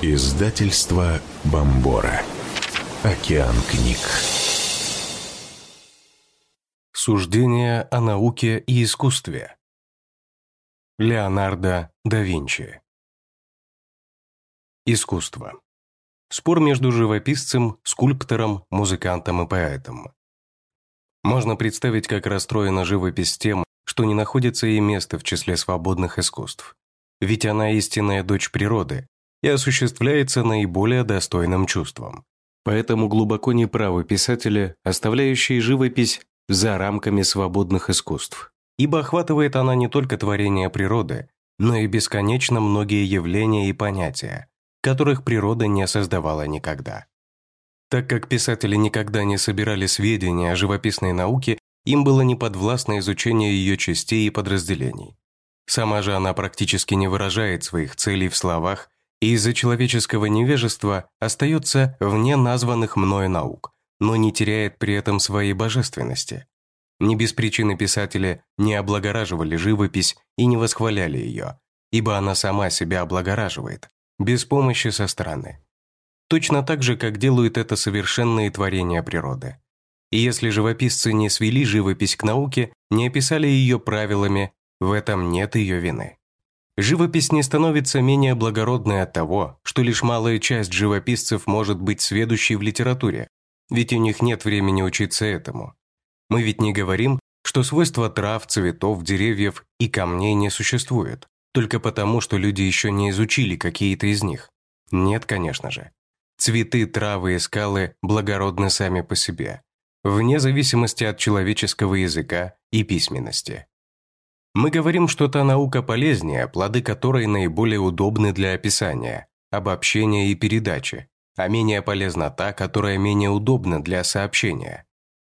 Издательство Бомбора. Океан книг. Суждения о науке и искусстве. Леонардо да Винчи. Искусство. Спор между живописцем, скульптором, музыкантом и поэтом. Можно представить, как расстроена живопись тем, что не находится ей места в числе свободных искусств. Ведь она истинная дочь природы, и осуществляется наиболее достойным чувством. Поэтому глубоко неправы писатели, оставляющие живопись за рамками свободных искусств, ибо охватывает она не только творение природы, но и бесконечно многие явления и понятия, которых природа не создавала никогда. Так как писатели никогда не собирали сведения о живописной науке, им было неподвластно изучение ее частей и подразделений. Сама же она практически не выражает своих целей в словах и из-за человеческого невежества остается вне названных мною наук, но не теряет при этом своей божественности. Не без причины писатели не облагораживали живопись и не восхваляли ее, ибо она сама себя облагораживает, без помощи со стороны. Точно так же, как делают это совершенные творения природы. И если живописцы не свели живопись к науке, не описали ее правилами, в этом нет ее вины. Живопись не становится менее благородной от того, что лишь малая часть живописцев может быть сведущей в литературе, ведь у них нет времени учиться этому. Мы ведь не говорим, что свойства трав, цветов, деревьев и камней не существуют, только потому, что люди еще не изучили какие-то из них. Нет, конечно же. Цветы, травы и скалы благородны сами по себе, вне зависимости от человеческого языка и письменности. Мы говорим, что та наука полезнее, плоды которой наиболее удобны для описания, обобщения и передачи, а менее полезна та, которая менее удобна для сообщения.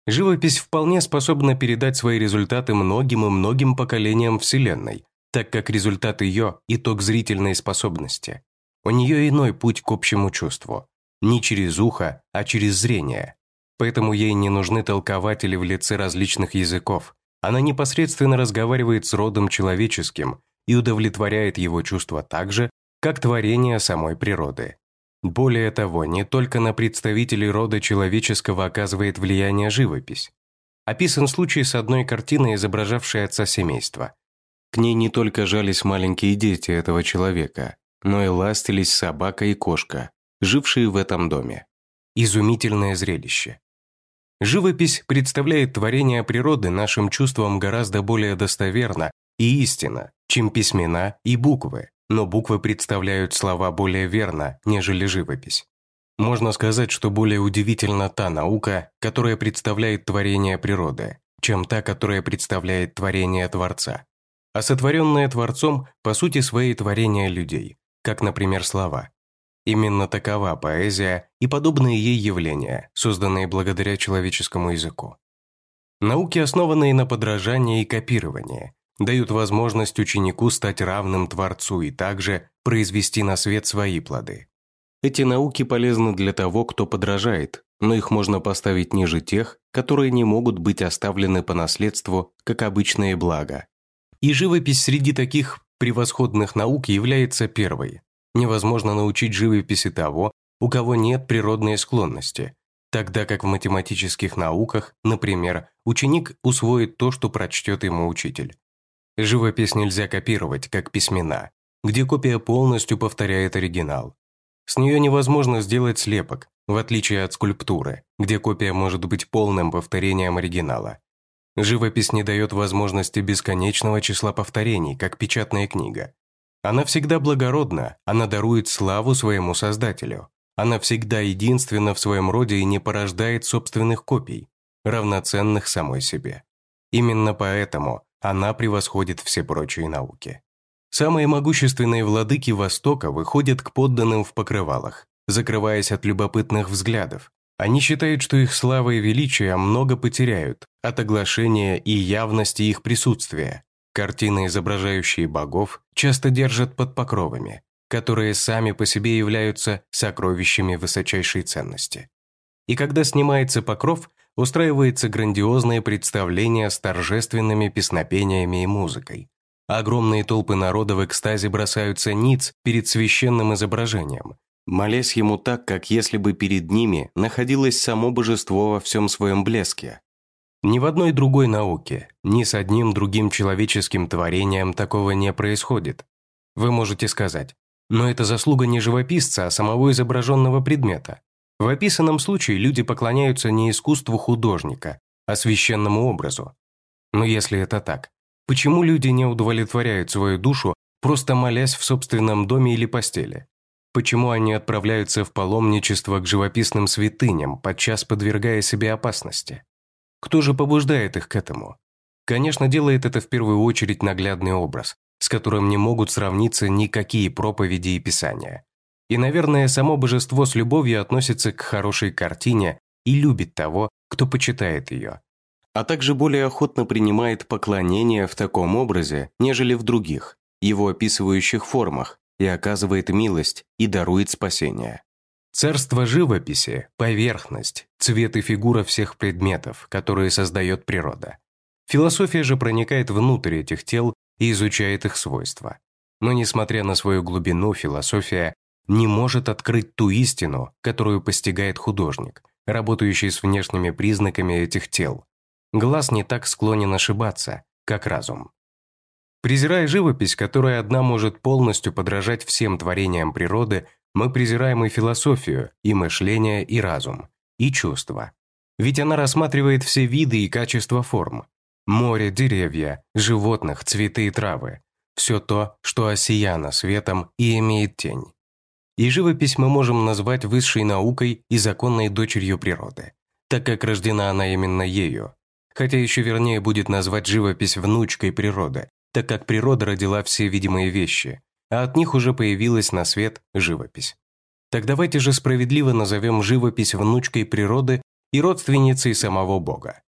Живопись вполне способна передать свои результаты многим и многим поколениям Вселенной, так как результат ее – итог зрительной способности. У нее иной путь к общему чувству. Не через ухо, а через зрение. Поэтому ей не нужны толкователи в лице различных языков, она непосредственно разговаривает с родом человеческим и удовлетворяет его чувства так же, как творение самой природы. Более того, не только на представителей рода человеческого оказывает влияние живопись. Описан случай с одной картиной, изображавшей отца семейства. К ней не только жались маленькие дети этого человека, но и ластились собака и кошка, жившие в этом доме. Изумительное зрелище. Живопись представляет творение природы нашим чувствам гораздо более достоверно и истинно, чем письмена и буквы, но буквы представляют слова более верно, нежели живопись. Можно сказать, что более удивительна та наука, которая представляет творение природы, чем та, которая представляет творение Творца. А сотворенное Творцом, по сути, свои творения людей, как, например, слова. Именно такова поэзия и подобные ей явления, созданные благодаря человеческому языку. Науки, основанные на подражании и копировании, дают возможность ученику стать равным Творцу и также произвести на свет свои плоды. Эти науки полезны для того, кто подражает, но их можно поставить ниже тех, которые не могут быть оставлены по наследству, как обычные блага. И живопись среди таких превосходных наук является первой, невозможно научить живописи того, у кого нет природной склонности, тогда как в математических науках, например, ученик усвоит то, что прочтет ему учитель. Живопись нельзя копировать, как письмена, где копия полностью повторяет оригинал. С нее невозможно сделать слепок, в отличие от скульптуры, где копия может быть полным повторением оригинала. Живопись не дает возможности бесконечного числа повторений, как печатная книга. Она всегда благородна, она дарует славу своему создателю. Она всегда единственна в своем роде и не порождает собственных копий, равноценных самой себе. Именно поэтому она превосходит все прочие науки. Самые могущественные владыки Востока выходят к подданным в покрывалах, закрываясь от любопытных взглядов. Они считают, что их слава и величие много потеряют от оглашения и явности их присутствия, Картины, изображающие богов, часто держат под покровами, которые сами по себе являются сокровищами высочайшей ценности. И когда снимается покров, устраивается грандиозное представление с торжественными песнопениями и музыкой. Огромные толпы народа в экстазе бросаются ниц перед священным изображением, молясь ему так, как если бы перед ними находилось само божество во всем своем блеске. Ни в одной другой науке, ни с одним другим человеческим творением такого не происходит. Вы можете сказать, но это заслуга не живописца, а самого изображенного предмета. В описанном случае люди поклоняются не искусству художника, а священному образу. Но если это так, почему люди не удовлетворяют свою душу, просто молясь в собственном доме или постели? Почему они отправляются в паломничество к живописным святыням, подчас подвергая себе опасности? Кто же побуждает их к этому? Конечно, делает это в первую очередь наглядный образ, с которым не могут сравниться никакие проповеди и писания. И, наверное, само божество с любовью относится к хорошей картине и любит того, кто почитает ее. А также более охотно принимает поклонение в таком образе, нежели в других, его описывающих формах, и оказывает милость и дарует спасение. Царство живописи – поверхность, цвет и фигура всех предметов, которые создает природа. Философия же проникает внутрь этих тел и изучает их свойства. Но несмотря на свою глубину, философия не может открыть ту истину, которую постигает художник, работающий с внешними признаками этих тел. Глаз не так склонен ошибаться, как разум. Презирая живопись, которая одна может полностью подражать всем творениям природы, мы презираем и философию, и мышление, и разум, и чувства. Ведь она рассматривает все виды и качества форм. Море, деревья, животных, цветы и травы. Все то, что осияно светом и имеет тень. И живопись мы можем назвать высшей наукой и законной дочерью природы, так как рождена она именно ею. Хотя еще вернее будет назвать живопись внучкой природы, так как природа родила все видимые вещи, а от них уже появилась на свет живопись. Так давайте же справедливо назовем живопись внучкой природы и родственницей самого Бога.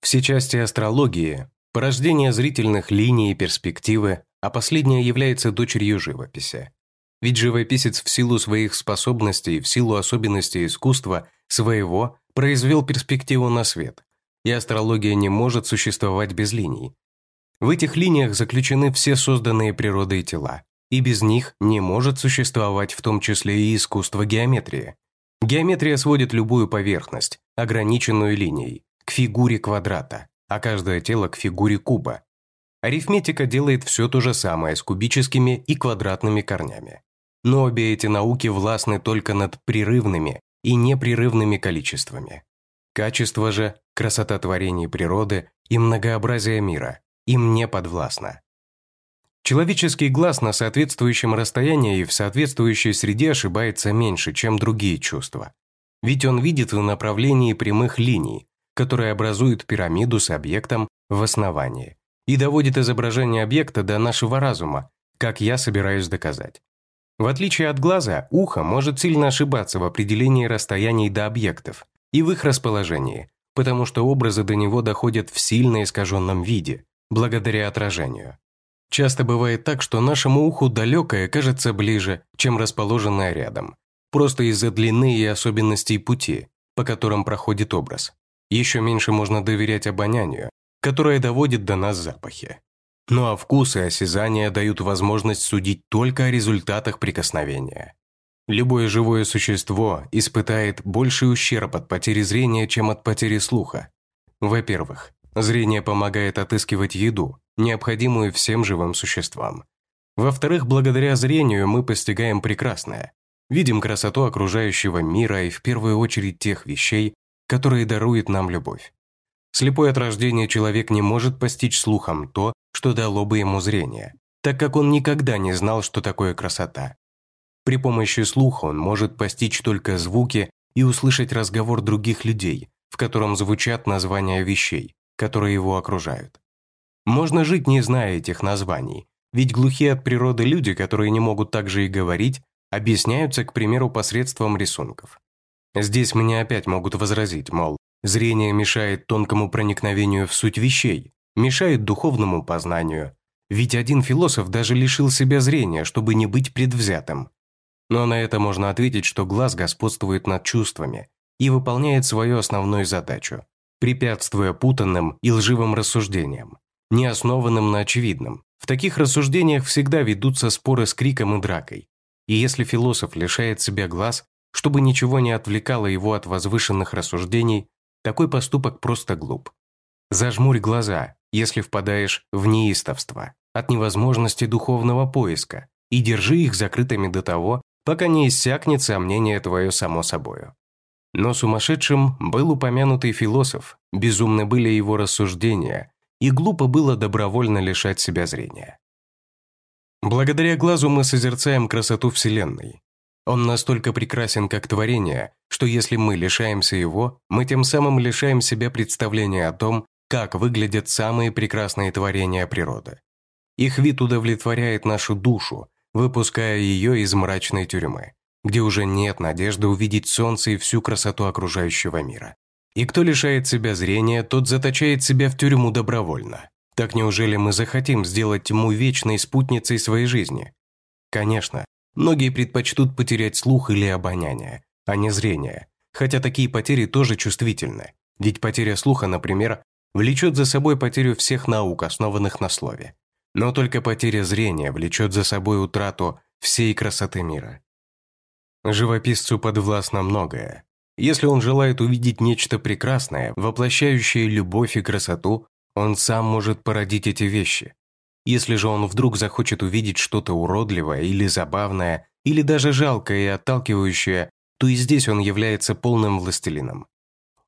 Все части астрологии – порождение зрительных линий и перспективы, а последняя является дочерью живописи. Ведь живописец в силу своих способностей, в силу особенностей искусства своего произвел перспективу на свет, и астрология не может существовать без линий. В этих линиях заключены все созданные природой тела, и без них не может существовать в том числе и искусство геометрии. Геометрия сводит любую поверхность, ограниченную линией, к фигуре квадрата, а каждое тело к фигуре куба. Арифметика делает все то же самое с кубическими и квадратными корнями. Но обе эти науки властны только над прерывными и непрерывными количествами. Качество же, красота творений природы и многообразие мира им не подвластно. Человеческий глаз на соответствующем расстоянии и в соответствующей среде ошибается меньше, чем другие чувства. Ведь он видит в направлении прямых линий, которые образуют пирамиду с объектом в основании, и доводит изображение объекта до нашего разума, как я собираюсь доказать. В отличие от глаза, ухо может сильно ошибаться в определении расстояний до объектов и в их расположении, потому что образы до него доходят в сильно искаженном виде, благодаря отражению. Часто бывает так, что нашему уху далекое кажется ближе, чем расположенное рядом, просто из-за длины и особенностей пути, по которым проходит образ. Еще меньше можно доверять обонянию, которое доводит до нас запахи. Ну а вкус и осязание дают возможность судить только о результатах прикосновения. Любое живое существо испытает больший ущерб от потери зрения, чем от потери слуха. Во-первых, зрение помогает отыскивать еду, необходимую всем живым существам. Во-вторых, благодаря зрению мы постигаем прекрасное, видим красоту окружающего мира и в первую очередь тех вещей, которые дарует нам любовь. Слепой от рождения человек не может постичь слухом то, что дало бы ему зрение, так как он никогда не знал, что такое красота. При помощи слуха он может постичь только звуки и услышать разговор других людей, в котором звучат названия вещей, которые его окружают. Можно жить, не зная этих названий, ведь глухие от природы люди, которые не могут так же и говорить, объясняются, к примеру, посредством рисунков. Здесь мне опять могут возразить, мол, зрение мешает тонкому проникновению в суть вещей, мешает духовному познанию, ведь один философ даже лишил себя зрения, чтобы не быть предвзятым. Но на это можно ответить, что глаз господствует над чувствами и выполняет свою основную задачу, препятствуя путанным и лживым рассуждениям не основанным на очевидном. В таких рассуждениях всегда ведутся споры с криком и дракой. И если философ лишает себя глаз, чтобы ничего не отвлекало его от возвышенных рассуждений, такой поступок просто глуп. Зажмурь глаза, если впадаешь в неистовство от невозможности духовного поиска, и держи их закрытыми до того, пока не иссякнет сомнение твое само собою. Но сумасшедшим был упомянутый философ, безумны были его рассуждения, и глупо было добровольно лишать себя зрения. Благодаря глазу мы созерцаем красоту Вселенной. Он настолько прекрасен, как творение, что если мы лишаемся его, мы тем самым лишаем себя представления о том, как выглядят самые прекрасные творения природы. Их вид удовлетворяет нашу душу, выпуская ее из мрачной тюрьмы, где уже нет надежды увидеть солнце и всю красоту окружающего мира. И кто лишает себя зрения, тот заточает себя в тюрьму добровольно. Так неужели мы захотим сделать тьму вечной спутницей своей жизни? Конечно, многие предпочтут потерять слух или обоняние, а не зрение, хотя такие потери тоже чувствительны. Ведь потеря слуха, например, влечет за собой потерю всех наук, основанных на слове. Но только потеря зрения влечет за собой утрату всей красоты мира. Живописцу подвластно многое. Если он желает увидеть нечто прекрасное, воплощающее любовь и красоту, он сам может породить эти вещи. Если же он вдруг захочет увидеть что-то уродливое или забавное, или даже жалкое и отталкивающее, то и здесь он является полным властелином.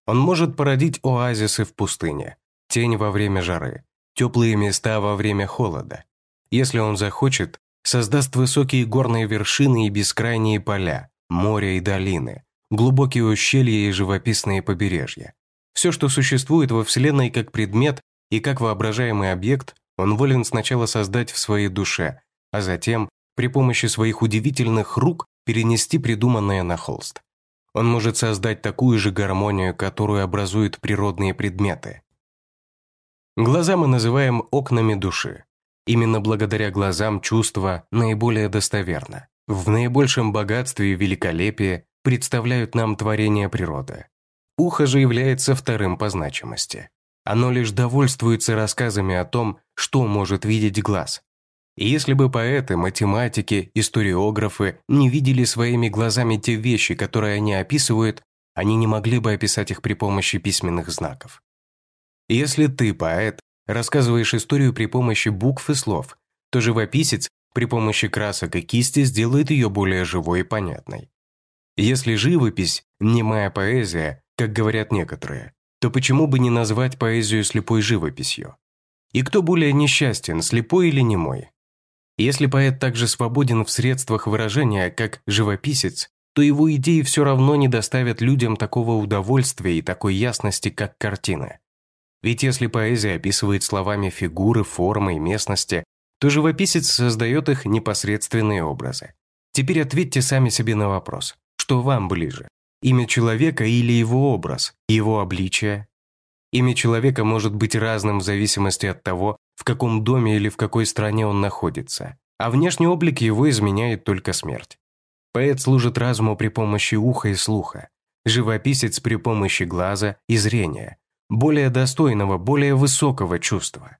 Он может породить оазисы в пустыне, тень во время жары, теплые места во время холода. Если он захочет, создаст высокие горные вершины и бескрайние поля, моря и долины, глубокие ущелья и живописные побережья. Все, что существует во Вселенной как предмет и как воображаемый объект, он волен сначала создать в своей душе, а затем при помощи своих удивительных рук перенести придуманное на холст. Он может создать такую же гармонию, которую образуют природные предметы. Глаза мы называем окнами души. Именно благодаря глазам чувства наиболее достоверно, в наибольшем богатстве и великолепии представляют нам творения природы. Ухо же является вторым по значимости. Оно лишь довольствуется рассказами о том, что может видеть глаз. И если бы поэты, математики, историографы не видели своими глазами те вещи, которые они описывают, они не могли бы описать их при помощи письменных знаков. Если ты, поэт, рассказываешь историю при помощи букв и слов, то живописец при помощи красок и кисти сделает ее более живой и понятной. Если живопись – немая поэзия, как говорят некоторые, то почему бы не назвать поэзию слепой живописью? И кто более несчастен, слепой или немой? Если поэт также свободен в средствах выражения, как живописец, то его идеи все равно не доставят людям такого удовольствия и такой ясности, как картины. Ведь если поэзия описывает словами фигуры, формы и местности, то живописец создает их непосредственные образы. Теперь ответьте сами себе на вопрос, что вам ближе? Имя человека или его образ, его обличие? Имя человека может быть разным в зависимости от того, в каком доме или в какой стране он находится, а внешний облик его изменяет только смерть. Поэт служит разуму при помощи уха и слуха, живописец при помощи глаза и зрения, более достойного, более высокого чувства.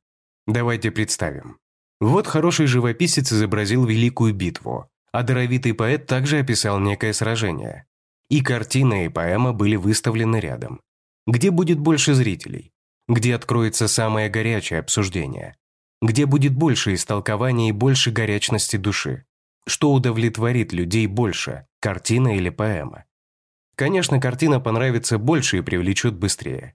Давайте представим. Вот хороший живописец изобразил великую битву, а даровитый поэт также описал некое сражение. И картина, и поэма были выставлены рядом. Где будет больше зрителей? Где откроется самое горячее обсуждение? Где будет больше истолкования и больше горячности души? Что удовлетворит людей больше, картина или поэма? Конечно, картина понравится больше и привлечет быстрее.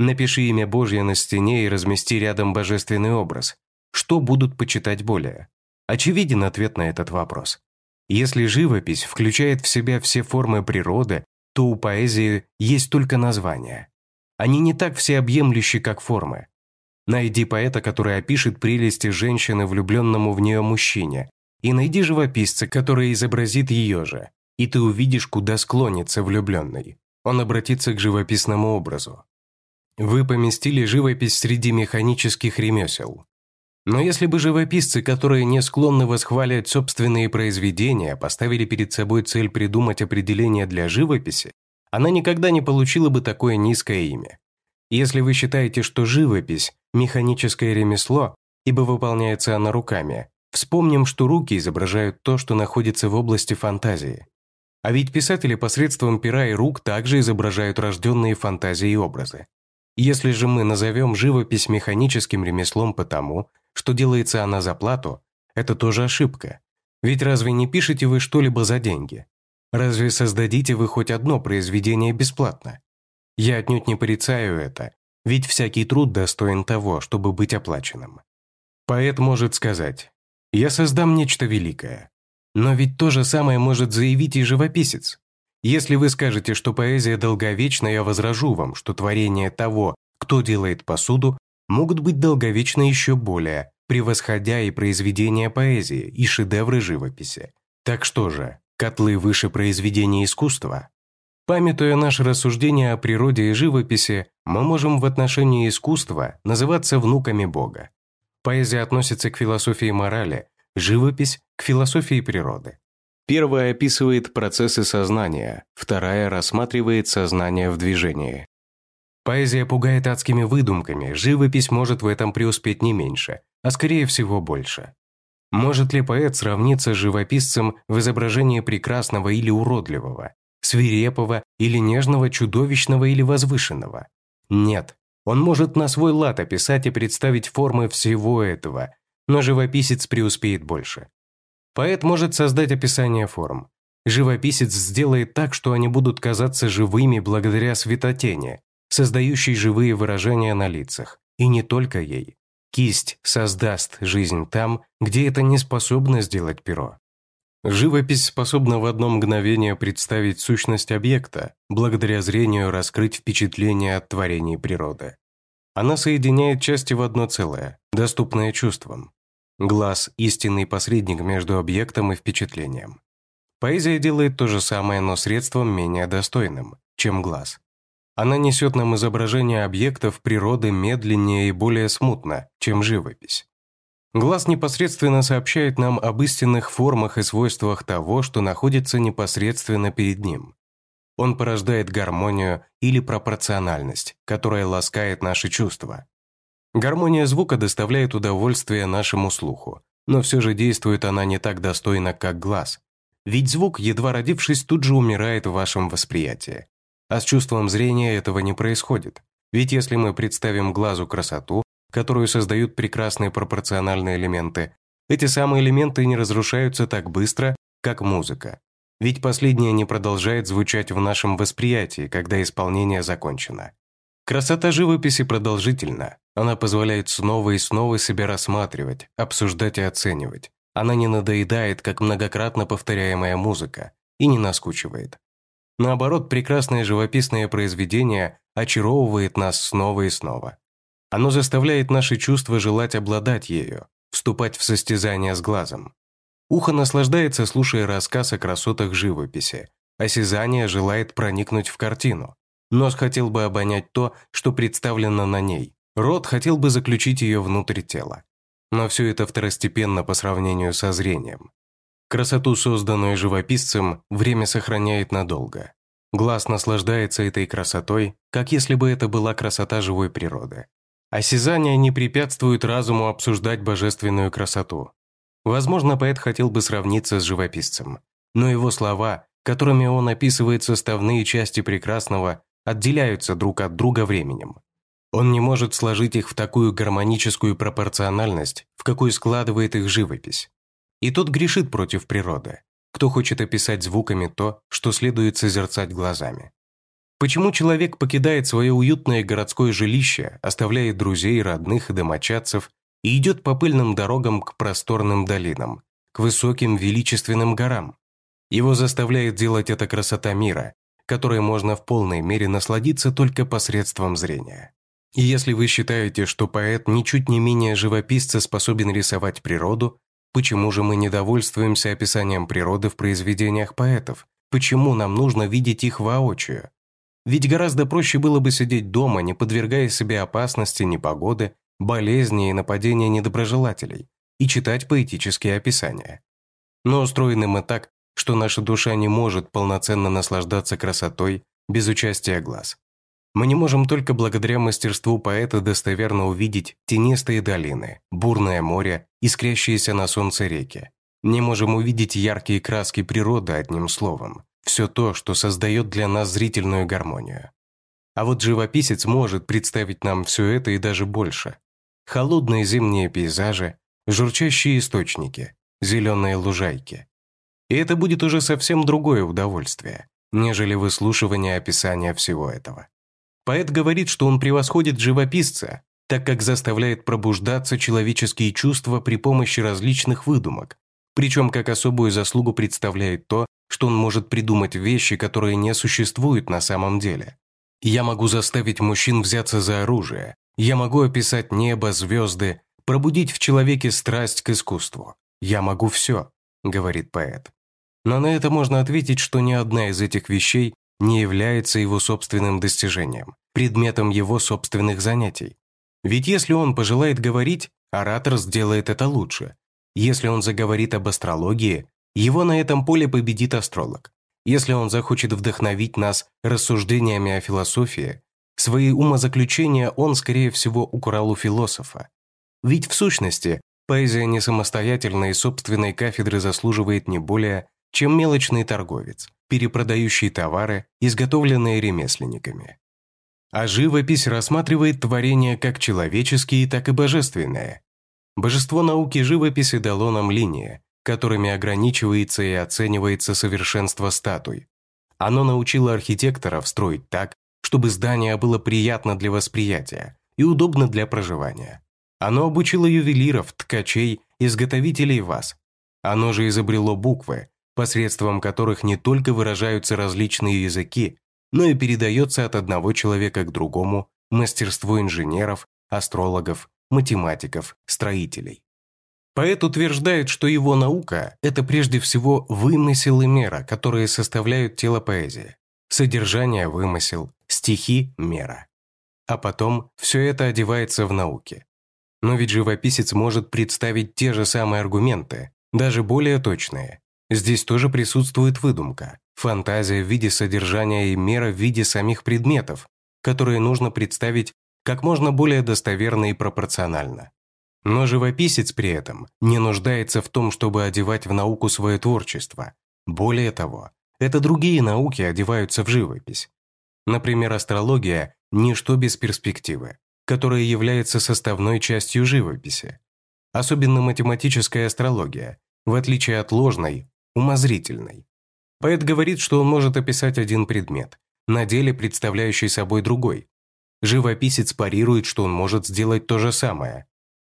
Напиши имя Божье на стене и размести рядом божественный образ. Что будут почитать более? Очевиден ответ на этот вопрос. Если живопись включает в себя все формы природы, то у поэзии есть только название. Они не так всеобъемлющи, как формы. Найди поэта, который опишет прелести женщины, влюбленному в нее мужчине, и найди живописца, который изобразит ее же, и ты увидишь, куда склонится влюбленный. Он обратится к живописному образу. Вы поместили живопись среди механических ремесел. Но если бы живописцы, которые не склонны восхвалять собственные произведения, поставили перед собой цель придумать определение для живописи, она никогда не получила бы такое низкое имя. Если вы считаете, что живопись – механическое ремесло, ибо выполняется она руками, Вспомним, что руки изображают то, что находится в области фантазии. А ведь писатели посредством пера и рук также изображают рожденные фантазии и образы. Если же мы назовем живопись механическим ремеслом потому, что делается она за плату, это тоже ошибка. Ведь разве не пишете вы что-либо за деньги? Разве создадите вы хоть одно произведение бесплатно? Я отнюдь не порицаю это, ведь всякий труд достоин того, чтобы быть оплаченным. Поэт может сказать «Я создам нечто великое». Но ведь то же самое может заявить и живописец. Если вы скажете, что поэзия долговечна, я возражу вам, что творения того, кто делает посуду, могут быть долговечны еще более, превосходя и произведения поэзии, и шедевры живописи. Так что же, котлы выше произведения искусства? Памятуя наше рассуждение о природе и живописи, мы можем в отношении искусства называться внуками Бога. Поэзия относится к философии морали, живопись – к философии природы. Первая описывает процессы сознания, вторая рассматривает сознание в движении. Поэзия пугает адскими выдумками, живопись может в этом преуспеть не меньше, а скорее всего больше. Может ли поэт сравниться с живописцем в изображении прекрасного или уродливого, свирепого или нежного, чудовищного или возвышенного? Нет, он может на свой лад описать и представить формы всего этого, но живописец преуспеет больше. Поэт может создать описание форм. Живописец сделает так, что они будут казаться живыми благодаря светотени, создающей живые выражения на лицах. И не только ей. Кисть создаст жизнь там, где это не способно сделать перо. Живопись способна в одно мгновение представить сущность объекта, благодаря зрению раскрыть впечатление от творений природы. Она соединяет части в одно целое, доступное чувствам. Глаз – истинный посредник между объектом и впечатлением. Поэзия делает то же самое, но средством менее достойным, чем глаз. Она несет нам изображение объектов природы медленнее и более смутно, чем живопись. Глаз непосредственно сообщает нам об истинных формах и свойствах того, что находится непосредственно перед ним. Он порождает гармонию или пропорциональность, которая ласкает наши чувства. Гармония звука доставляет удовольствие нашему слуху, но все же действует она не так достойно, как глаз. Ведь звук, едва родившись, тут же умирает в вашем восприятии. А с чувством зрения этого не происходит. Ведь если мы представим глазу красоту, которую создают прекрасные пропорциональные элементы, эти самые элементы не разрушаются так быстро, как музыка. Ведь последняя не продолжает звучать в нашем восприятии, когда исполнение закончено. Красота живописи продолжительна. Она позволяет снова и снова себя рассматривать, обсуждать и оценивать. Она не надоедает, как многократно повторяемая музыка, и не наскучивает. Наоборот, прекрасное живописное произведение очаровывает нас снова и снова. Оно заставляет наши чувства желать обладать ею, вступать в состязание с глазом. Ухо наслаждается, слушая рассказ о красотах живописи, осязание желает проникнуть в картину. Нос хотел бы обонять то, что представлено на ней. Рот хотел бы заключить ее внутрь тела. Но все это второстепенно по сравнению со зрением. Красоту, созданную живописцем, время сохраняет надолго. Глаз наслаждается этой красотой, как если бы это была красота живой природы. Осязание не препятствует разуму обсуждать божественную красоту. Возможно, поэт хотел бы сравниться с живописцем, но его слова, которыми он описывает составные части прекрасного, отделяются друг от друга временем. Он не может сложить их в такую гармоническую пропорциональность, в какую складывает их живопись. И тот грешит против природы, кто хочет описать звуками то, что следует созерцать глазами. Почему человек покидает свое уютное городское жилище, оставляет друзей, родных и домочадцев и идет по пыльным дорогам к просторным долинам, к высоким величественным горам? Его заставляет делать эта красота мира, которой можно в полной мере насладиться только посредством зрения. И если вы считаете, что поэт ничуть не менее живописца способен рисовать природу, Почему же мы недовольствуемся описанием природы в произведениях поэтов? Почему нам нужно видеть их воочию? Ведь гораздо проще было бы сидеть дома, не подвергая себе опасности непогоды, болезни и нападения недоброжелателей, и читать поэтические описания. Но устроены мы так, что наша душа не может полноценно наслаждаться красотой без участия глаз. Мы не можем только благодаря мастерству поэта достоверно увидеть тенистые долины, бурное море искрящиеся на солнце реки. Не можем увидеть яркие краски природы одним словом. Все то, что создает для нас зрительную гармонию. А вот живописец может представить нам все это и даже больше. Холодные зимние пейзажи, журчащие источники, зеленые лужайки. И это будет уже совсем другое удовольствие, нежели выслушивание описания всего этого. Поэт говорит, что он превосходит живописца, так как заставляет пробуждаться человеческие чувства при помощи различных выдумок, причем как особую заслугу представляет то, что он может придумать вещи, которые не существуют на самом деле. Я могу заставить мужчин взяться за оружие, я могу описать небо, звезды, пробудить в человеке страсть к искусству. Я могу все, говорит поэт. Но на это можно ответить, что ни одна из этих вещей не является его собственным достижением, предметом его собственных занятий. Ведь если он пожелает говорить, оратор сделает это лучше. Если он заговорит об астрологии, его на этом поле победит астролог. Если он захочет вдохновить нас рассуждениями о философии, свои умозаключения он, скорее всего, украл у философа. Ведь в сущности, поэзия не самостоятельной собственной кафедры заслуживает не более, чем мелочный торговец, перепродающий товары, изготовленные ремесленниками. А живопись рассматривает творения как человеческие, так и божественные. Божество науки живописи дало нам линии, которыми ограничивается и оценивается совершенство статуй. Оно научило архитекторов строить так, чтобы здание было приятно для восприятия и удобно для проживания. Оно обучило ювелиров, ткачей, изготовителей ваз. Оно же изобрело буквы, посредством которых не только выражаются различные языки, но и передается от одного человека к другому мастерство инженеров, астрологов, математиков, строителей. Поэт утверждает, что его наука – это прежде всего вымысел и мера, которые составляют тело поэзии. Содержание – вымысел, стихи – мера. А потом все это одевается в науке. Но ведь живописец может представить те же самые аргументы, даже более точные. Здесь тоже присутствует выдумка, фантазия в виде содержания и мера в виде самих предметов, которые нужно представить как можно более достоверно и пропорционально. Но живописец при этом не нуждается в том, чтобы одевать в науку свое творчество. Более того, это другие науки одеваются в живопись. Например, астрология – ничто без перспективы, которая является составной частью живописи. Особенно математическая астрология, в отличие от ложной, умозрительной. Поэт говорит, что он может описать один предмет, на деле представляющий собой другой. Живописец парирует, что он может сделать то же самое.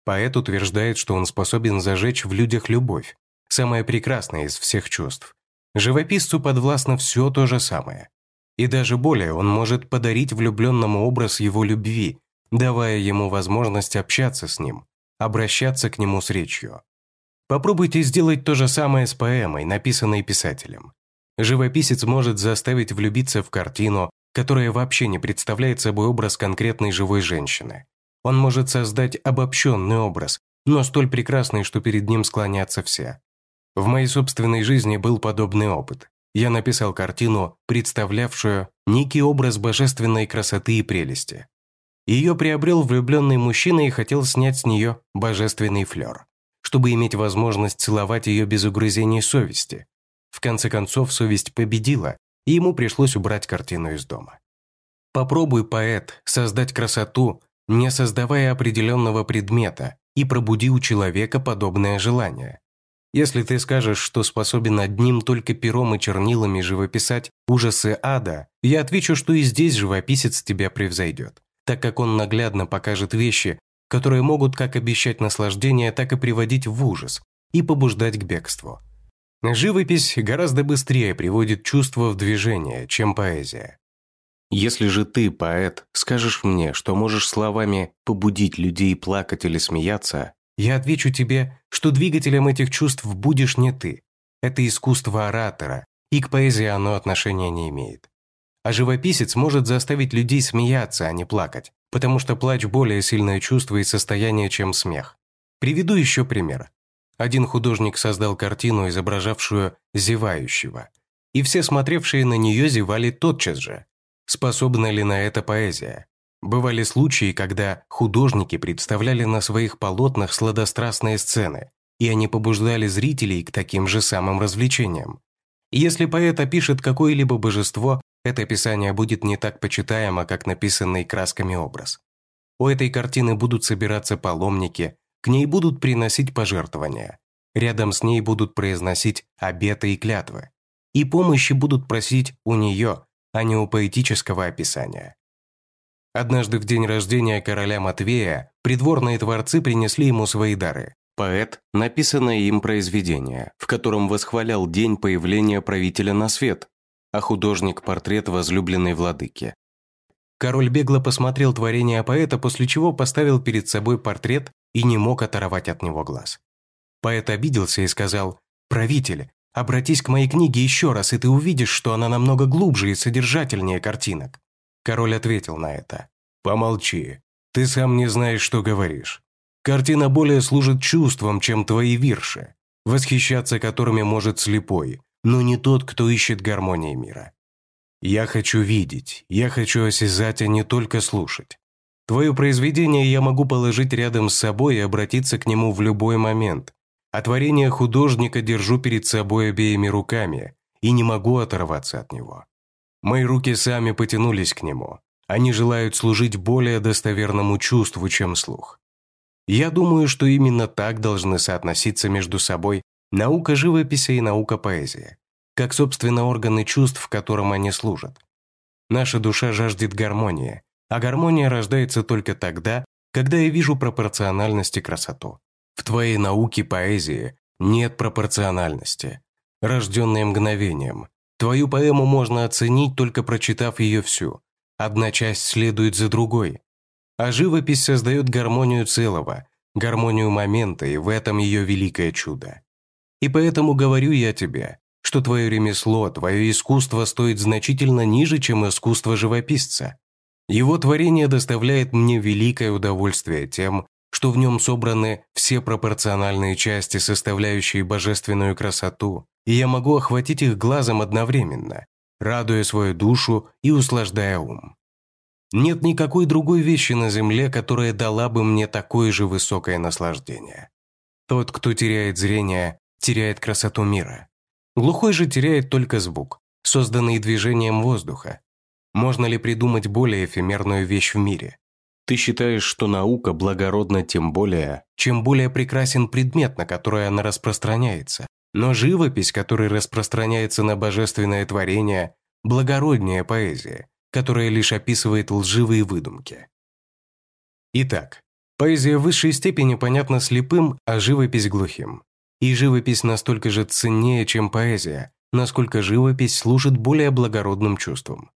Поэт утверждает, что он способен зажечь в людях любовь, самое прекрасное из всех чувств. Живописцу подвластно все то же самое. И даже более, он может подарить влюбленному образ его любви, давая ему возможность общаться с ним, обращаться к нему с речью. Попробуйте сделать то же самое с поэмой, написанной писателем. Живописец может заставить влюбиться в картину, которая вообще не представляет собой образ конкретной живой женщины. Он может создать обобщенный образ, но столь прекрасный, что перед ним склонятся все. В моей собственной жизни был подобный опыт. Я написал картину, представлявшую некий образ божественной красоты и прелести. Ее приобрел влюбленный мужчина и хотел снять с нее божественный флер, чтобы иметь возможность целовать ее без угрызений совести. В конце концов, совесть победила, и ему пришлось убрать картину из дома. Попробуй, поэт, создать красоту, не создавая определенного предмета, и пробуди у человека подобное желание. Если ты скажешь, что способен одним только пером и чернилами живописать ужасы ада, я отвечу, что и здесь живописец тебя превзойдет так как он наглядно покажет вещи, которые могут как обещать наслаждение, так и приводить в ужас и побуждать к бегству. Живопись гораздо быстрее приводит чувство в движение, чем поэзия. Если же ты, поэт, скажешь мне, что можешь словами побудить людей плакать или смеяться, я отвечу тебе, что двигателем этих чувств будешь не ты. Это искусство оратора, и к поэзии оно отношения не имеет. А живописец может заставить людей смеяться, а не плакать, потому что плач – более сильное чувство и состояние, чем смех. Приведу еще пример. Один художник создал картину, изображавшую зевающего, и все смотревшие на нее зевали тотчас же. Способна ли на это поэзия? Бывали случаи, когда художники представляли на своих полотнах сладострастные сцены, и они побуждали зрителей к таким же самым развлечениям. Если поэт опишет какое-либо божество, это описание будет не так почитаемо, как написанный красками образ. У этой картины будут собираться паломники, к ней будут приносить пожертвования. Рядом с ней будут произносить обеты и клятвы. И помощи будут просить у нее, а не у поэтического описания. Однажды в день рождения короля Матвея придворные творцы принесли ему свои дары. Поэт – написанное им произведение, в котором восхвалял день появления правителя на свет, а художник – портрет возлюбленной владыки. Король бегло посмотрел творение поэта, после чего поставил перед собой портрет и не мог оторвать от него глаз. Поэт обиделся и сказал, «Правитель, обратись к моей книге еще раз, и ты увидишь, что она намного глубже и содержательнее картинок». Король ответил на это. «Помолчи. Ты сам не знаешь, что говоришь. Картина более служит чувствам, чем твои вирши, восхищаться которыми может слепой, но не тот, кто ищет гармонии мира. Я хочу видеть, я хочу осязать, а не только слушать. Твое произведение я могу положить рядом с собой и обратиться к нему в любой момент. А творение художника держу перед собой обеими руками и не могу оторваться от него. Мои руки сами потянулись к нему. Они желают служить более достоверному чувству, чем слух. Я думаю, что именно так должны соотноситься между собой наука живописи и наука поэзии, как, собственно, органы чувств, в котором они служат. Наша душа жаждет гармонии, а гармония рождается только тогда, когда я вижу пропорциональность и красоту. В твоей науке поэзии нет пропорциональности, рожденной мгновением, Твою поэму можно оценить, только прочитав ее всю. Одна часть следует за другой. А живопись создает гармонию целого, гармонию момента, и в этом ее великое чудо. И поэтому говорю я тебе, что твое ремесло, твое искусство стоит значительно ниже, чем искусство живописца. Его творение доставляет мне великое удовольствие тем, что в нем собраны все пропорциональные части, составляющие божественную красоту, и я могу охватить их глазом одновременно, радуя свою душу и услаждая ум. Нет никакой другой вещи на земле, которая дала бы мне такое же высокое наслаждение. Тот, кто теряет зрение, теряет красоту мира. Глухой же теряет только звук, созданный движением воздуха. Можно ли придумать более эфемерную вещь в мире? Ты считаешь, что наука благородна тем более, чем более прекрасен предмет, на который она распространяется. Но живопись, которая распространяется на божественное творение, благороднее поэзия, которая лишь описывает лживые выдумки. Итак, поэзия в высшей степени понятна слепым, а живопись глухим. И живопись настолько же ценнее, чем поэзия, насколько живопись служит более благородным чувствам.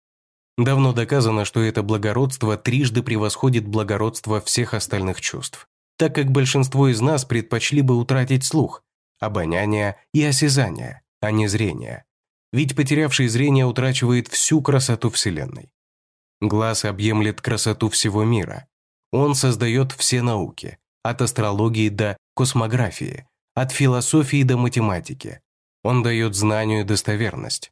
Давно доказано, что это благородство трижды превосходит благородство всех остальных чувств, так как большинство из нас предпочли бы утратить слух, обоняние и осязание, а не зрение. Ведь потерявший зрение утрачивает всю красоту Вселенной. Глаз объемлет красоту всего мира. Он создает все науки, от астрологии до космографии, от философии до математики. Он дает знанию достоверность.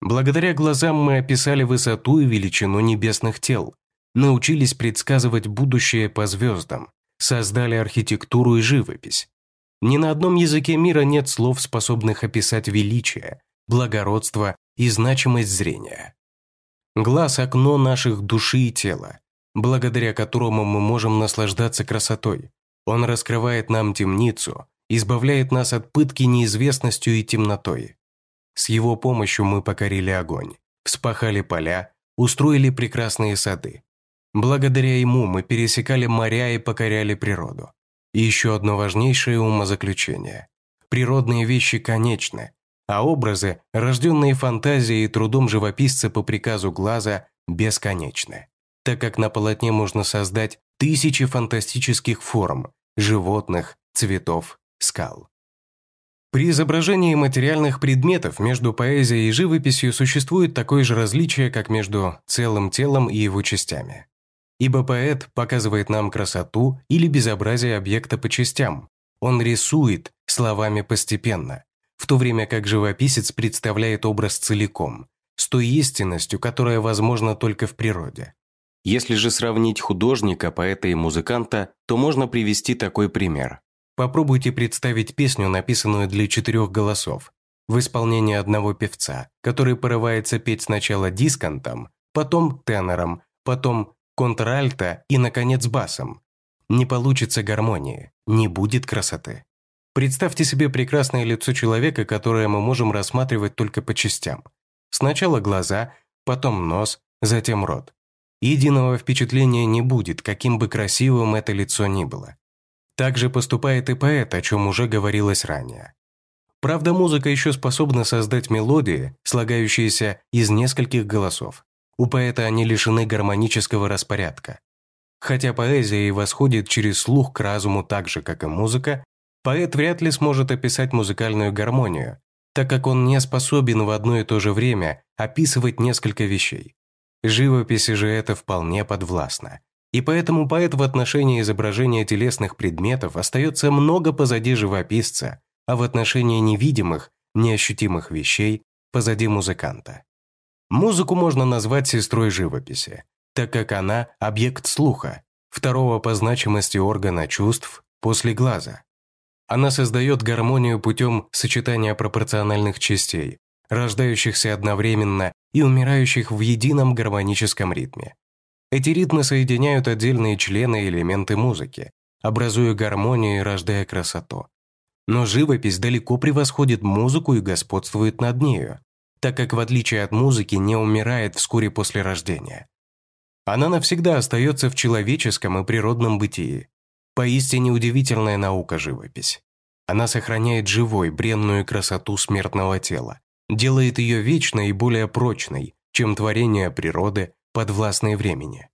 Благодаря глазам мы описали высоту и величину небесных тел, научились предсказывать будущее по звездам, создали архитектуру и живопись. Ни на одном языке мира нет слов, способных описать величие, благородство и значимость зрения. Глаз – окно наших души и тела, благодаря которому мы можем наслаждаться красотой. Он раскрывает нам темницу, избавляет нас от пытки неизвестностью и темнотой. С его помощью мы покорили огонь, вспахали поля, устроили прекрасные сады. Благодаря ему мы пересекали моря и покоряли природу. И еще одно важнейшее умозаключение. Природные вещи конечны, а образы, рожденные фантазией и трудом живописца по приказу глаза, бесконечны. Так как на полотне можно создать тысячи фантастических форм, животных, цветов, скал. При изображении материальных предметов между поэзией и живописью существует такое же различие, как между целым телом и его частями. Ибо поэт показывает нам красоту или безобразие объекта по частям. Он рисует словами постепенно, в то время как живописец представляет образ целиком, с той истинностью, которая возможна только в природе. Если же сравнить художника, поэта и музыканта, то можно привести такой пример. Попробуйте представить песню, написанную для четырех голосов, в исполнении одного певца, который порывается петь сначала дисконтом, потом тенором, потом контральто и, наконец, басом. Не получится гармонии, не будет красоты. Представьте себе прекрасное лицо человека, которое мы можем рассматривать только по частям. Сначала глаза, потом нос, затем рот. Единого впечатления не будет, каким бы красивым это лицо ни было. Так же поступает и поэт, о чем уже говорилось ранее. Правда, музыка еще способна создать мелодии, слагающиеся из нескольких голосов. У поэта они лишены гармонического распорядка. Хотя поэзия и восходит через слух к разуму так же, как и музыка, Поэт вряд ли сможет описать музыкальную гармонию, так как он не способен в одно и то же время описывать несколько вещей. Живописи же это вполне подвластно. И поэтому поэт в отношении изображения телесных предметов остается много позади живописца, а в отношении невидимых, неощутимых вещей позади музыканта. Музыку можно назвать сестрой живописи, так как она – объект слуха, второго по значимости органа чувств после глаза. Она создает гармонию путем сочетания пропорциональных частей, рождающихся одновременно и умирающих в едином гармоническом ритме. Эти ритмы соединяют отдельные члены и элементы музыки, образуя гармонию и рождая красоту. Но живопись далеко превосходит музыку и господствует над нею, так как в отличие от музыки не умирает вскоре после рождения. Она навсегда остается в человеческом и природном бытии, Поистине удивительная наука живопись. Она сохраняет живой, бренную красоту смертного тела, делает ее вечной и более прочной, чем творение природы, подвластной времени.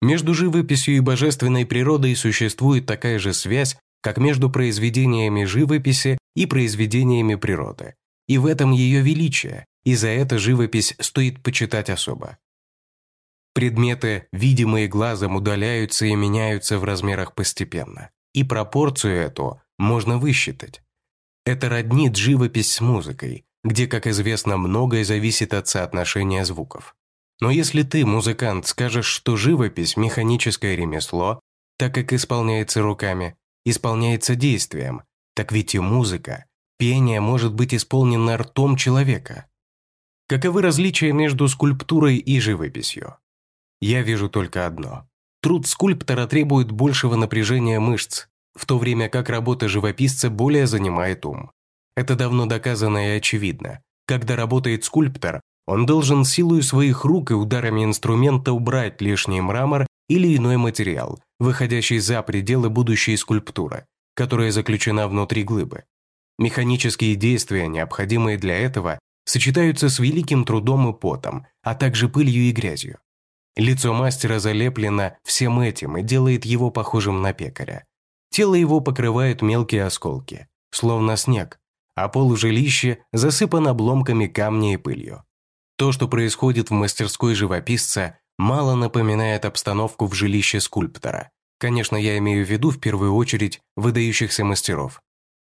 Между живописью и божественной природой существует такая же связь, как между произведениями живописи и произведениями природы. И в этом ее величие, и за это живопись стоит почитать особо. Предметы, видимые глазом, удаляются и меняются в размерах постепенно. И пропорцию эту можно высчитать. Это роднит живопись с музыкой, где, как известно, многое зависит от соотношения звуков. Но если ты, музыкант, скажешь, что живопись – механическое ремесло, так как исполняется руками, исполняется действием, так ведь и музыка, пение может быть исполнено ртом человека. Каковы различия между скульптурой и живописью? Я вижу только одно. Труд скульптора требует большего напряжения мышц, в то время как работа живописца более занимает ум. Это давно доказано и очевидно. Когда работает скульптор, он должен силой своих рук и ударами инструмента убрать лишний мрамор или иной материал, выходящий за пределы будущей скульптуры, которая заключена внутри глыбы. Механические действия, необходимые для этого, сочетаются с великим трудом и потом, а также пылью и грязью. Лицо мастера залеплено всем этим и делает его похожим на пекаря. Тело его покрывает мелкие осколки, словно снег, а пол жилища засыпан обломками камня и пылью. То, что происходит в мастерской живописца, мало напоминает обстановку в жилище скульптора. Конечно, я имею в виду в первую очередь выдающихся мастеров.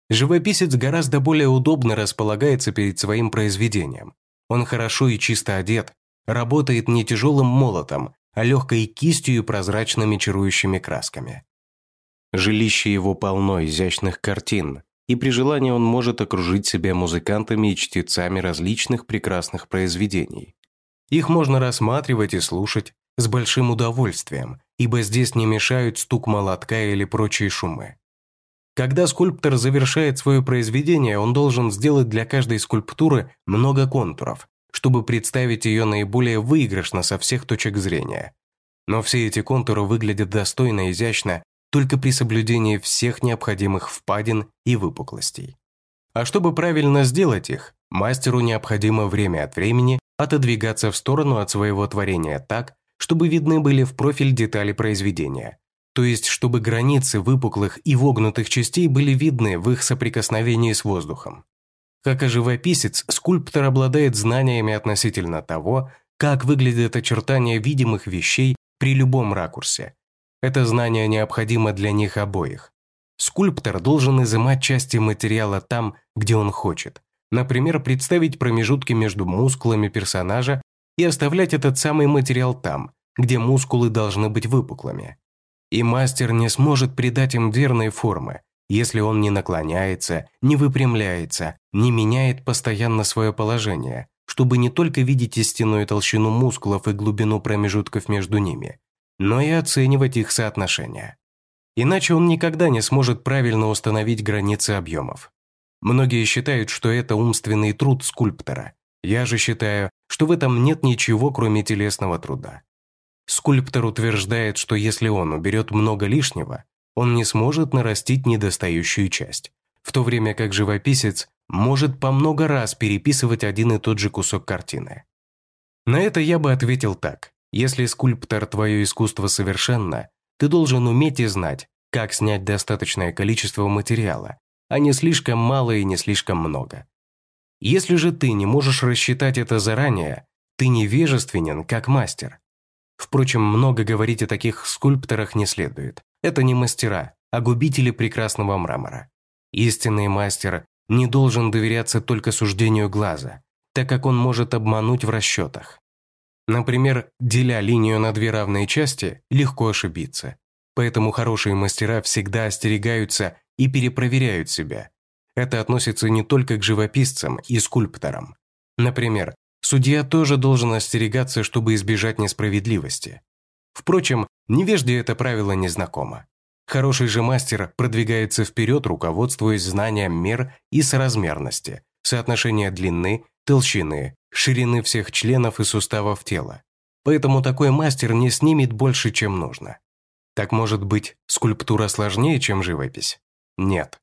Живописец гораздо более удобно располагается перед своим произведением. Он хорошо и чисто одет, работает не тяжелым молотом, а легкой кистью и прозрачными чарующими красками. Жилище его полно изящных картин, и при желании он может окружить себя музыкантами и чтецами различных прекрасных произведений. Их можно рассматривать и слушать с большим удовольствием, ибо здесь не мешают стук молотка или прочие шумы. Когда скульптор завершает свое произведение, он должен сделать для каждой скульптуры много контуров, чтобы представить ее наиболее выигрышно со всех точек зрения. Но все эти контуры выглядят достойно изящно только при соблюдении всех необходимых впадин и выпуклостей. А чтобы правильно сделать их, мастеру необходимо время от времени отодвигаться в сторону от своего творения так, чтобы видны были в профиль детали произведения, то есть чтобы границы выпуклых и вогнутых частей были видны в их соприкосновении с воздухом. Как и живописец, скульптор обладает знаниями относительно того, как выглядят очертания видимых вещей при любом ракурсе. Это знание необходимо для них обоих. Скульптор должен изымать части материала там, где он хочет. Например, представить промежутки между мускулами персонажа и оставлять этот самый материал там, где мускулы должны быть выпуклыми. И мастер не сможет придать им верной формы, если он не наклоняется, не выпрямляется, не меняет постоянно свое положение, чтобы не только видеть истинную толщину мускулов и глубину промежутков между ними, но и оценивать их соотношение. Иначе он никогда не сможет правильно установить границы объемов. Многие считают, что это умственный труд скульптора. Я же считаю, что в этом нет ничего, кроме телесного труда. Скульптор утверждает, что если он уберет много лишнего, он не сможет нарастить недостающую часть, в то время как живописец может по много раз переписывать один и тот же кусок картины. На это я бы ответил так. Если скульптор твое искусство совершенно, ты должен уметь и знать, как снять достаточное количество материала, а не слишком мало и не слишком много. Если же ты не можешь рассчитать это заранее, ты невежественен, как мастер. Впрочем, много говорить о таких скульпторах не следует. Это не мастера, а губители прекрасного мрамора. Истинный мастер не должен доверяться только суждению глаза, так как он может обмануть в расчетах. Например, деля линию на две равные части, легко ошибиться. Поэтому хорошие мастера всегда остерегаются и перепроверяют себя, это относится не только к живописцам и скульпторам. Например, судья тоже должен остерегаться, чтобы избежать несправедливости. Впрочем, невежде это правило не знакомо. Хороший же мастер продвигается вперед, руководствуясь знанием мер и соразмерности, соотношения длины, толщины, ширины всех членов и суставов тела. Поэтому такой мастер не снимет больше, чем нужно. Так может быть, скульптура сложнее, чем живопись? Нет.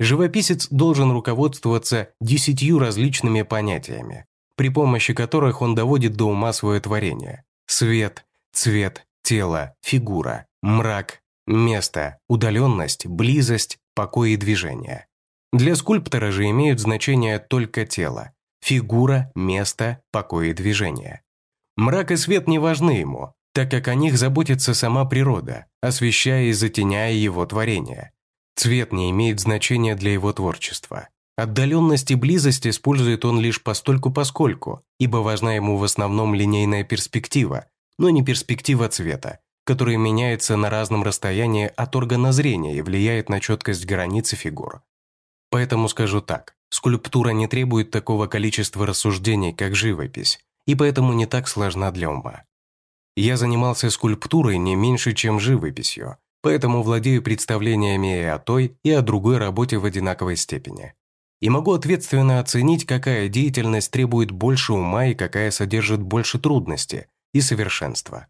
Живописец должен руководствоваться десятью различными понятиями, при помощи которых он доводит до ума свое творение. Свет, цвет, тело, фигура, мрак, место, удаленность, близость, покой и движение. Для скульптора же имеют значение только тело, фигура, место, покой и движение. Мрак и свет не важны ему, так как о них заботится сама природа, освещая и затеняя его творение. Цвет не имеет значения для его творчества. Отдаленность и близость использует он лишь постольку-поскольку, ибо важна ему в основном линейная перспектива, но не перспектива цвета, которая меняется на разном расстоянии от органа зрения и влияет на четкость границы фигур. Поэтому скажу так, скульптура не требует такого количества рассуждений, как живопись, и поэтому не так сложна для ума. Я занимался скульптурой не меньше, чем живописью, поэтому владею представлениями и о той, и о другой работе в одинаковой степени. И могу ответственно оценить, какая деятельность требует больше ума и какая содержит больше трудности и совершенства.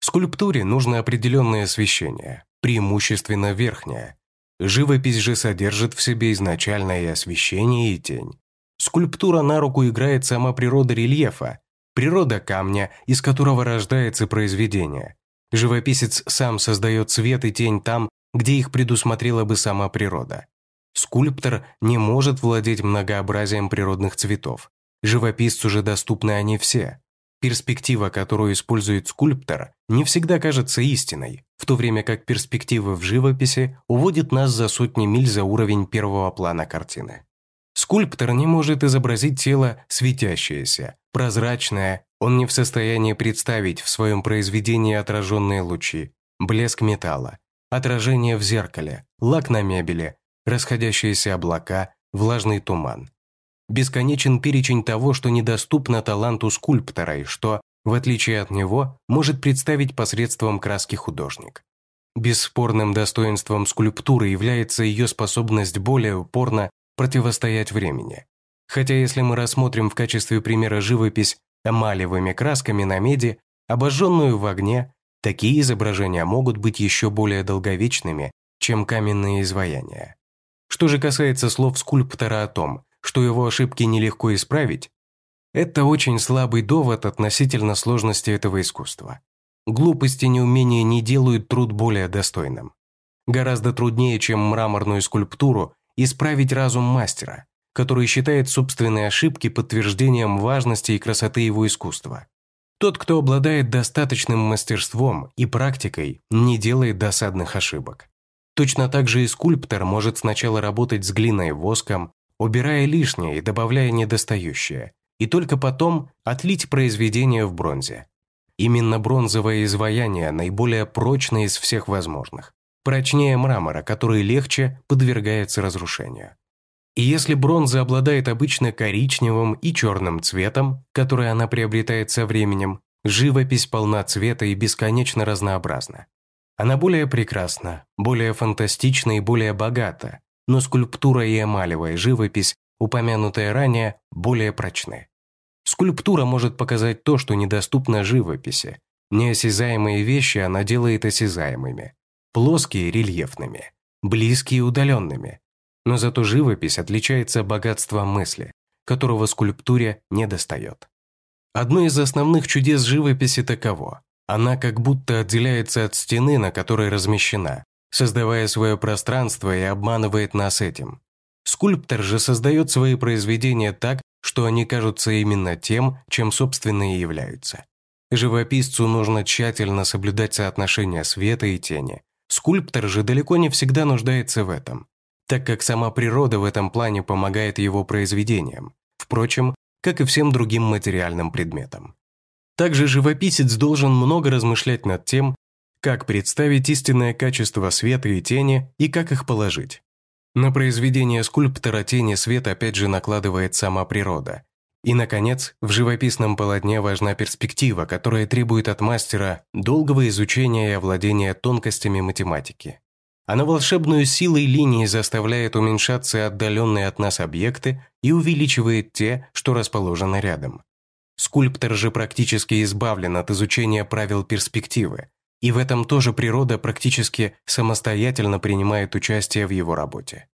Скульптуре нужно определенное освещение, преимущественно верхнее. Живопись же содержит в себе изначальное освещение, и тень. Скульптура на руку играет сама природа рельефа, природа камня, из которого рождается произведение, Живописец сам создает свет и тень там, где их предусмотрела бы сама природа. Скульптор не может владеть многообразием природных цветов. Живописцу же доступны они все. Перспектива, которую использует скульптор, не всегда кажется истиной, в то время как перспектива в живописи уводит нас за сотни миль за уровень первого плана картины. Скульптор не может изобразить тело светящееся, прозрачное, он не в состоянии представить в своем произведении отраженные лучи, блеск металла, отражение в зеркале, лак на мебели, расходящиеся облака, влажный туман. Бесконечен перечень того, что недоступно таланту скульптора и что, в отличие от него, может представить посредством краски художник. Бесспорным достоинством скульптуры является ее способность более упорно противостоять времени. Хотя если мы рассмотрим в качестве примера живопись эмалевыми красками на меди, обожженную в огне, такие изображения могут быть еще более долговечными, чем каменные изваяния. Что же касается слов скульптора о том, что его ошибки нелегко исправить, это очень слабый довод относительно сложности этого искусства. Глупости и неумения не делают труд более достойным. Гораздо труднее, чем мраморную скульптуру, исправить разум мастера, который считает собственные ошибки подтверждением важности и красоты его искусства. Тот, кто обладает достаточным мастерством и практикой, не делает досадных ошибок. Точно так же и скульптор может сначала работать с глиной и воском, убирая лишнее и добавляя недостающее, и только потом отлить произведение в бронзе. Именно бронзовое изваяние наиболее прочное из всех возможных. Прочнее мрамора, который легче подвергается разрушению. И если бронза обладает обычно коричневым и черным цветом, который она приобретает со временем, живопись полна цвета и бесконечно разнообразна. Она более прекрасна, более фантастична и более богата, но скульптура и эмалевая живопись, упомянутая ранее, более прочны. Скульптура может показать то, что недоступно живописи. Неосязаемые вещи она делает осязаемыми, плоские – рельефными, близкие – удаленными. Но зато живопись отличается богатством мысли, которого скульптуре не достает. Одно из основных чудес живописи таково. Она как будто отделяется от стены, на которой размещена, создавая свое пространство и обманывает нас этим. Скульптор же создает свои произведения так, что они кажутся именно тем, чем собственно и являются. Живописцу нужно тщательно соблюдать соотношение света и тени. Скульптор же далеко не всегда нуждается в этом, так как сама природа в этом плане помогает его произведениям, впрочем, как и всем другим материальным предметам. Также живописец должен много размышлять над тем, как представить истинное качество света и тени и как их положить. На произведение скульптора тени свет опять же накладывает сама природа. И, наконец, в живописном полотне важна перспектива, которая требует от мастера долгого изучения и овладения тонкостями математики. Она волшебную силой линии заставляет уменьшаться отдаленные от нас объекты и увеличивает те, что расположены рядом. Скульптор же практически избавлен от изучения правил перспективы, и в этом тоже природа практически самостоятельно принимает участие в его работе.